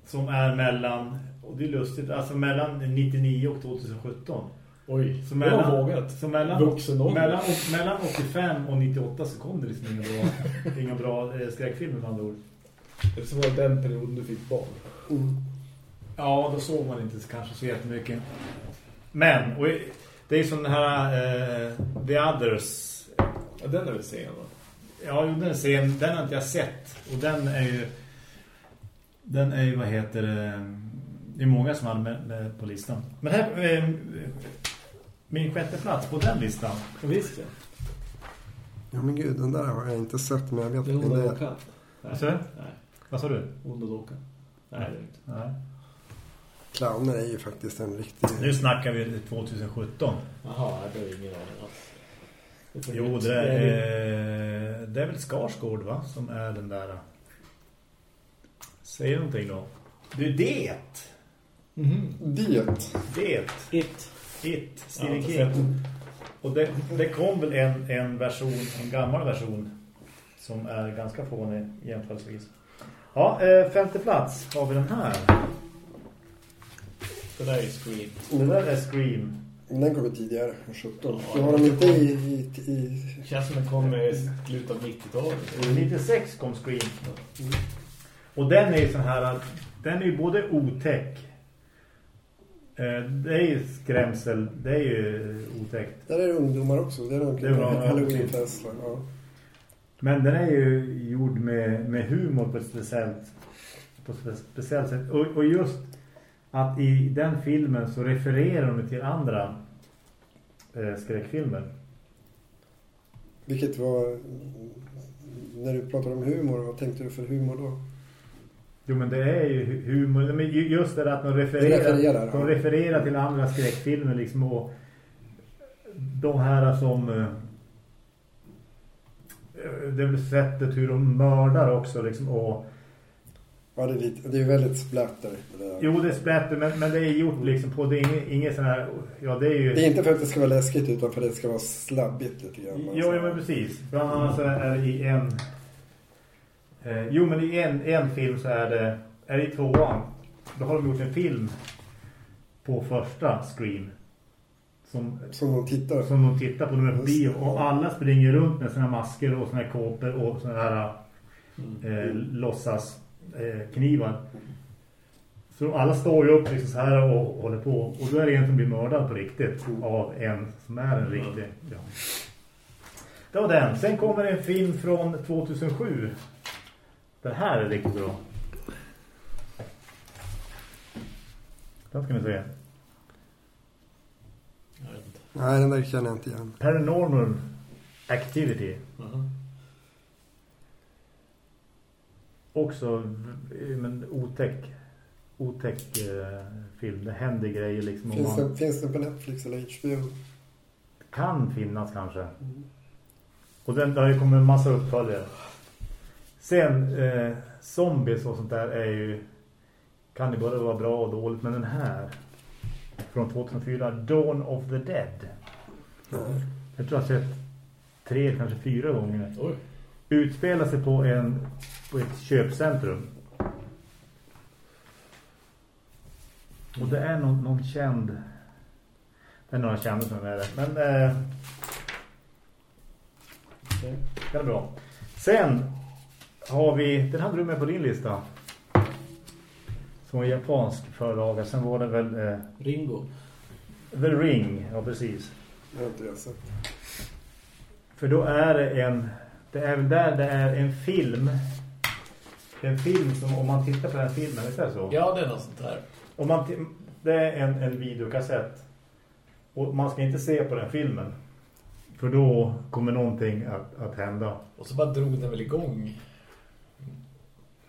som är mellan och det är lustigt, alltså mellan 99 och 2017. Oj, Så det mellan, var vågat. så mellan, Vuxen ålder. mellan, mellan 85 och 98 så kom det liksom inga bra, inga bra eh, skräckfilmer med andra ord. Det var det den perioden du fick barn. Mm. Ja, då såg man inte kanske så jättemycket. Men, och det är som den här eh, The Others. Ja, den är väl sen va? Ja, den scen, den har inte jag sett. Och den är ju, den är ju, vad heter det, Det är många som hade med, med på listan. Men här, eh, min sjätte plats på den listan. Visst ja. Ja men gud, den där har jag inte sett men jag vet Det är vilken Onda det är. Alltså? Nej. Vad sa du? Onda Dockan. Nej, det är inte. Nej. Clowner är ju faktiskt en riktig... Nu snackar vi 2017. Jaha, det är ingen aning alls. Det Jo, det är är, det är väl Skarsgård va? Som är den där... Säg någonting då. Du, det! Mhm. Det. Det! It. It, Stephen King. sett. Och det, det kom väl en, en version, en gammal version som är ganska fånig jämförelsevis. Ja, eh, femte plats har vi den här. Det där är Scream. Det där är Scream. Den kom ju tidigare, 17. Ja, var de inte i... i, i Känns som den kommer i slutet av 90-talet. 96 kom Scream. Och den är ju sån här, den är ju både otäck. Eh, det är ju skrämsel, det är ju otäckt. där är det ungdomar också. Det är de Det är bra, ja. Men den är ju gjord med, med humor på ett speciellt, på ett spe- speciellt sätt. Och, och just att i den filmen så refererar de till andra eh, skräckfilmer. Vilket var... När du pratade om humor, vad tänkte du för humor då? Jo men det är ju hu- humor. Men ju- just det att de refererar, refererar, de ja. refererar till andra skräckfilmer liksom och de här som eh, det är väl sättet hur de mördar också liksom och Ja, det är, lite, det är väldigt splatter. Det. Jo, det är splatter, men, men det är gjort liksom på, det är inget, inget sån här, ja det är ju... det är inte för att det ska vara läskigt utan för att det ska vara slabbigt lite grann. Jo, jo, men precis. Bland annat så är det i en... Eh, jo, men i en, en film så är det, är det i tvåan, då har de gjort en film på första Scream. Som, Som de tittar. som de tittar på när de är på bio. Och alla springer runt med sina masker och här kåpor och såna här Mm. eh, låtsas eh, knivar. Så alla står ju upp liksom så här och håller på. Och då är det en som blir mördad på riktigt av en som är en riktig. Ja. Det var den. Sen kommer en film från 2007. Den här är riktigt bra. Den ska ni se. Nej, den där känner jag inte igen. Paranormal Activity. Mhm. Också v- men otäck otäck eh, film. Det händer grejer liksom. om Finns, man, den, finns den på Netflix eller HBO? kan finnas kanske. Och den, det har ju kommit en massa uppföljare. Sen eh, zombies och sånt där är ju kan det både vara bra och dåligt. Men den här från 2004, Dawn of the Dead. Ja. Jag tror jag har sett tre, kanske fyra gånger. Oj. Utspelar sig på, en, på ett köpcentrum. Och det är någon, någon känd... Det är några kända som är det. Men eh, Okej. det är bra. Sen har vi... Den hade du med på din lista. Som en japansk förlaga. Sen var det väl eh, Ringo. The Ring. Ja, precis. Jag har inte det sett. För då är det en... Det är väl där det är en film. En film som om man tittar på den filmen, visst är det så? Ja, det är något sånt här. Om man det är en, en videokassett. Och man ska inte se på den filmen. För då kommer någonting att, att hända. Och så bara drog den väl igång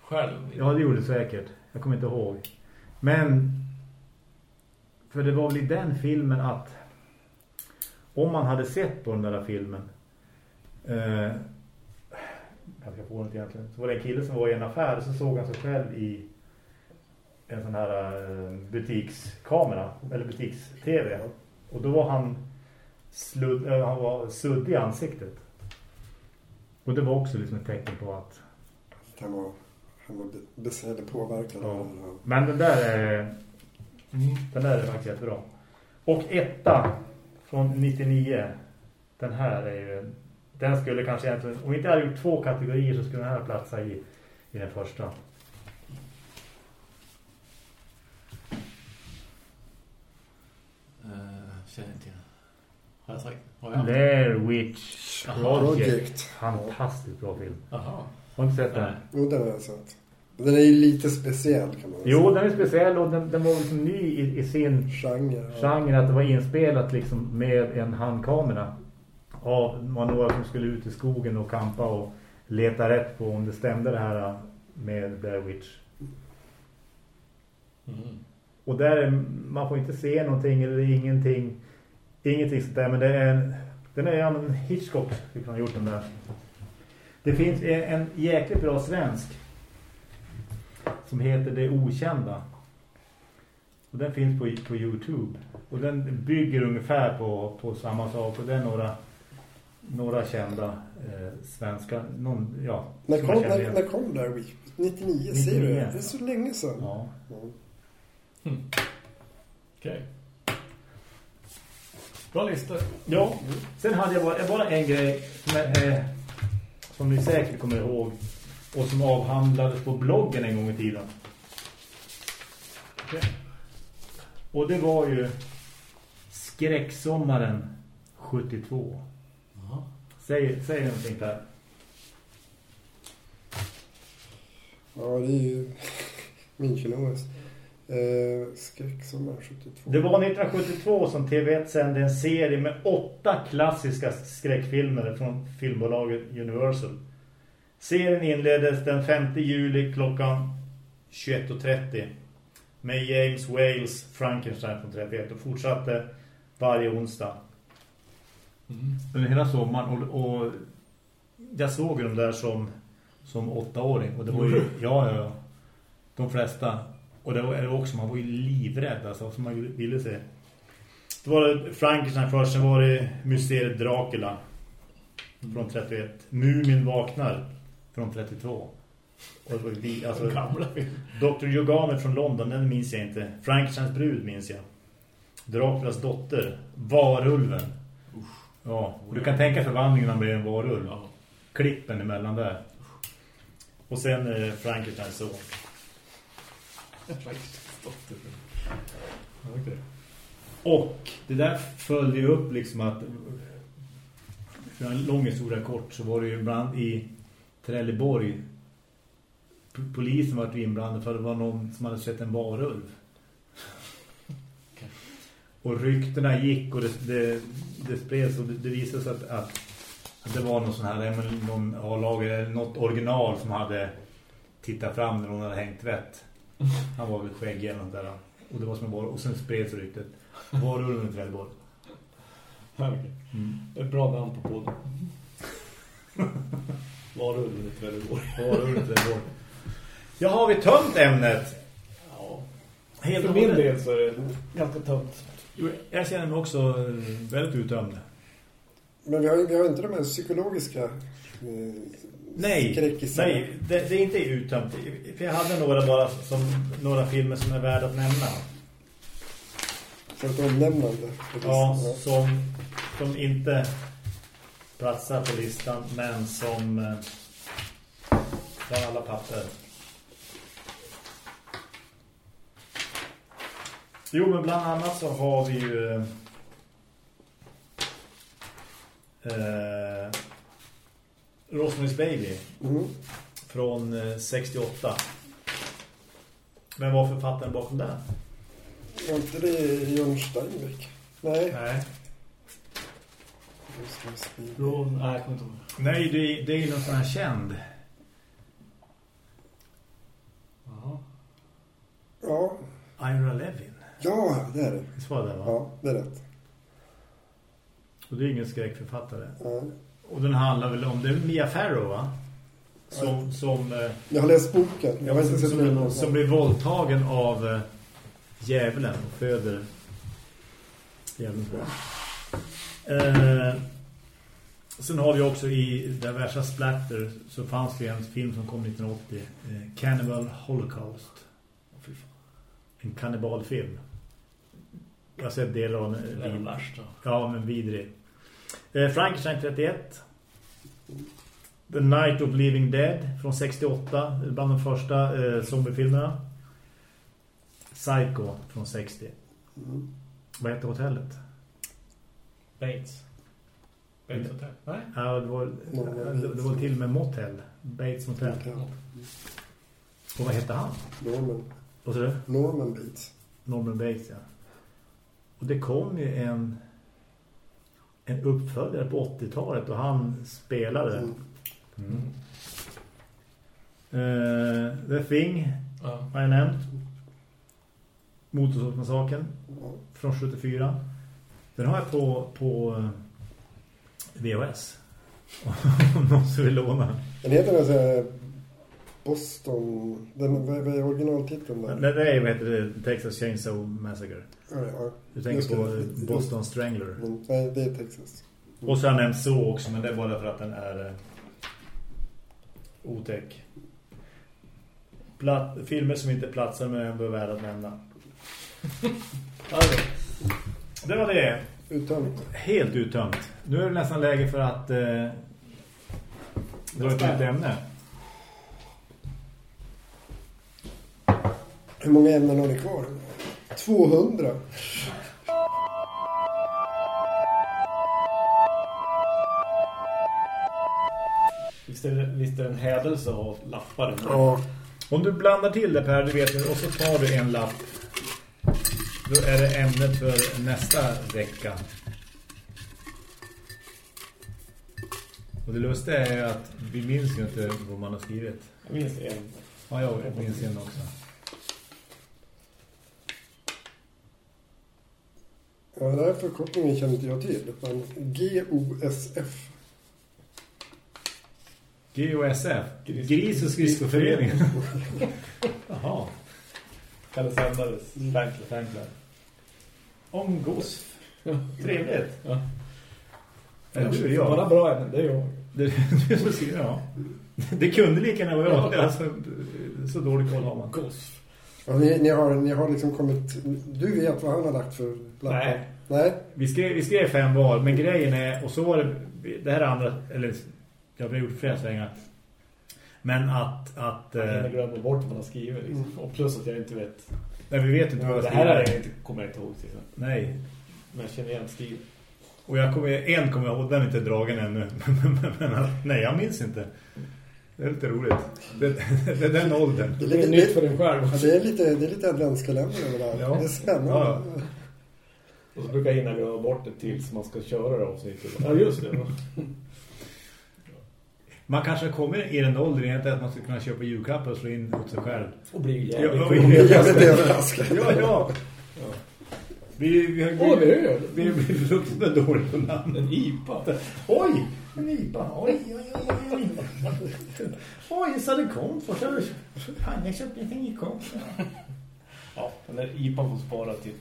själv. Ja, det gjorde det säkert. Jag kommer inte ihåg. Men för det var väl i den filmen att om man hade sett på den där filmen eh, ganska fånigt egentligen så var det en kille som var i en affär och så såg han sig själv i en sån här eh, butikskamera eller butiks-tv och då var han sludd, eh, han var sudd i ansiktet och det var också liksom ett tecken på att Han var, han var eller påverkad Ja. av den. här. Men den där är, Mm. den där är faktiskt jättebra. Och etta från 99. Den här är ju... Den skulle kanske egentligen... Om vi inte hade gjort två kategorier så skulle den här platsa i, i den första. Uh, känner inte. Har jag sagt? Har jag? Blair Witch. Project. Project. Fantastiskt bra film. Jaha. Har du inte sett den? Jo, den har jag sett. Den är ju lite speciell kan man Jo, den är speciell och den, den var liksom ny i, i sin Genre. ja. genre att det var inspelat liksom med en handkamera av var några som skulle ut i skogen och kampa och leta rätt på om det stämde det här med Blair Witch. Mm. Och där är, man får inte se någonting eller ingenting ingenting sånt där men det är en, den är en Hitchcock som har gjort den där. Det finns en, jäkligt bra svensk som heter Det Okända. Och den finns på, på Youtube. Och den bygger ungefär på, på samma sak. Och det är några, några kända eh, svenska. Någon, ja, När kom, när, när kom Blair Witch? 99, ser du 99. det? Det är så länge sedan. Ja. Ja. Okej. Bra lista. ja, sen hade jag bara, bara en grej som, är, eh, som ni säkert kommer ihåg. Och som avhandlades på bloggen en gång i tiden. Okej. Och det var ju skräcksommaren 72. Jaha. Säg, säg någonting där. ja, det är ju München-OS. Eh, Skräcksommar 72. Det var 1972 som TV1 sände en serie med åtta klassiska skräckfilmer från filmbolaget Universal. Serien inleddes den 5 juli klockan 21.30 med James Wales Frankenstein från 31 och fortsatte varje onsdag. Mm. Under hela sommaren och, och jag såg dem där som, som åttaåring och det var ju, ja, ja, ja, de flesta och det var också, man var ju livrädd alltså, som man ville se. Det var Frankenstein först, sen var det Mysteriet Dracula från 31. Mumin vaknar från 32. Och det vi, alltså, gamla. Dr. Yogame från London, den minns jag inte. Frankensteins brud minns jag. Draculas dotter. Varulven. Ja, och du kan tänka förvandlingen han blir en varulv. Ja. Klippen emellan där. Och sen eh, Frankensteins son okay. Och det där följde ju upp liksom att för en lång historia kort så var det ju ibland i Trelleborg polisen var inblandad för det var någon som hade sett en varulv. Och ryktena gick och det, det, det spreds och det, det visade sig att, att, att det var någon sån här någon A-lager eller något original som hade tittat fram när hon hade hängt tvätt. Han var väl skäggig eller något där. Och det var som en varulv. Och sen spreds ryktet. Varulven i Trelleborg. Ja, okej. Det är ett bra namn på podden. Varulven i Trelleborg. Varulven i Trelleborg. Ja, har vi tömt ämnet? Ja. Helt För min del så är det ganska tömt. Jag känner mig också eh, väldigt uttömd. Men vi har, vi har inte de här psykologiska eh, Nej, nej det, det är inte uttömt. För jag hade några bara som några filmer som är värda att nämna. För ett omnämnande. Ja, som, som inte platsar på listan men som eh, bland alla papper. Jo, men bland annat så har vi ju eh, Rosemary's Baby Mm. från eh, 68. Men vad författaren bakom den? Var inte det John Steinbeck? Nej. Nej. Från... Nej, jag kommer inte ihåg. Nej, det är, det är ju någon sån här känd. Jaha. Ja. Ira Levin. ja, det är det. Visst var det va? Ja, det är rätt. Och det är ingen skräckförfattare. Ja. Och den handlar väl om, det är Mia Farrow va? Som, som, eh, Jag har läst boken. Jag har inte som, sett som, som blir våldtagen av eh, djävulen och föder djävulens barn. Eh, sen har vi också i värsta splatter så fanns det en film som kom 1980 eh, Cannibal Holocaust. Åh, fy fan. En kannibalfilm. Jag har sett delar av Det är den den. värsta. Ja, men vidrig. Eh, Frankenstein 31. The Night of Living Dead från 68. Bland de första eh, zombiefilmerna. Psycho från 60. Mm. Vad heter hotellet? Bates. Bates Hotel. Nej. Ja, det var, det, det var till med Motel. Bates Motel. Och vad hette han? Norman. Vad sa du? Norman Bates. Norman Bates, ja. Och det kom ju en en uppföljare på 80-talet och han spelade. Mm. Uh, The Thing Ja. har jag nämnt. Motorsågsmassakern Ja. från 74. Den har jag på, på eh, VHS. Om någon som vill låna. Den heter alltså Boston... Den, vad är originaltiteln där? Nej, vad heter det? Texas Chainsaw Massacre. Ja, ja. Du tänker på Boston Strangler. Men, nej, det är Texas. Och så har jag nämnt så också, men det är bara för att den är eh, otäck. Plat filmer som inte platsar men ändå är värda att nämna. Alltså, det var det. Uttömt. Helt uttömt. Nu är det nästan läge för att eh, dra ett nytt ämne. Hur många ämnen har ni kvar? 200. Visst är, det, visst är det en hädelse att ha lappar? Ja. Om du blandar till det Per, du vet, och så tar du en lapp. Då är det ämnet för nästa vecka. Och det lustiga är att vi minns ju inte vad man har skrivit. Jag minns en. Ja, jag minns en också. Ja, den här förkortningen känner inte jag till. Men GOSF. GOSF. Gris- och skridskoföreningen. Jaha. Kalle Sändares fanclub. Fanclub. Om GOSF. Ja. Trevligt. Ja. Eller du, jag. Bara bra ämnen, det är jag. Det, det, jag. Det kunde lika gärna vara jag. Alltså, så dålig koll har man. Gos. Ja, ni, ni, har, ni har liksom kommit... Du vet vad han har lagt för lappar? Nej. Nej. Vi skrev, vi skrev fem var, men grejen är, och så var det, det här andra, eller jag har gjort flera svängar. Men att, att Jag hinner eh, glömma bort vad man har skrivit. Liksom. Och plus att jag inte vet. nej, vi vet inte vad jag det här är jag inte, kommer jag inte ihåg. Exempel. Nej, Men jag känner igen stil. och jag kommer, en kommer jag ihåg, den är inte dragen ännu. men, nej, jag minns inte. Det är lite roligt. Det, det är den åldern. Det är Det är lite, nytt för en själv. ja, det är lite, det är lite adventskalender över det här. Ja. Det är spännande. Ja. Och så brukar jag hinna glömma bort det tills man ska köra det avsnittet. Ja, just det. Man kanske kommer i den åldern egentligen att man ska kunna köpa julklappar och slå in åt sig själv. Och blir Ja, jävligt ja, cool. Jag blir jävligt överraskad. Ja, ja. Vi, vi, vi, Åh, det är vi, vi blir fruktansvärt dåliga på namn. En IPA. Oj, en IPA. Oj, oj, oj, oj. Oj, så det kom först. Fan, jag köpte en IPA. Ja, den där IPA får spara till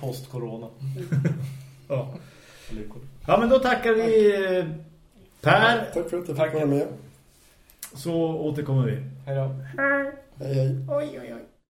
post-corona. Ja. Lyckor. ja, men då tackar vi eh, Per. Tack för att jag fick vara med. Så återkommer vi. Hej då. Hej, hej. Oj, oj, oj.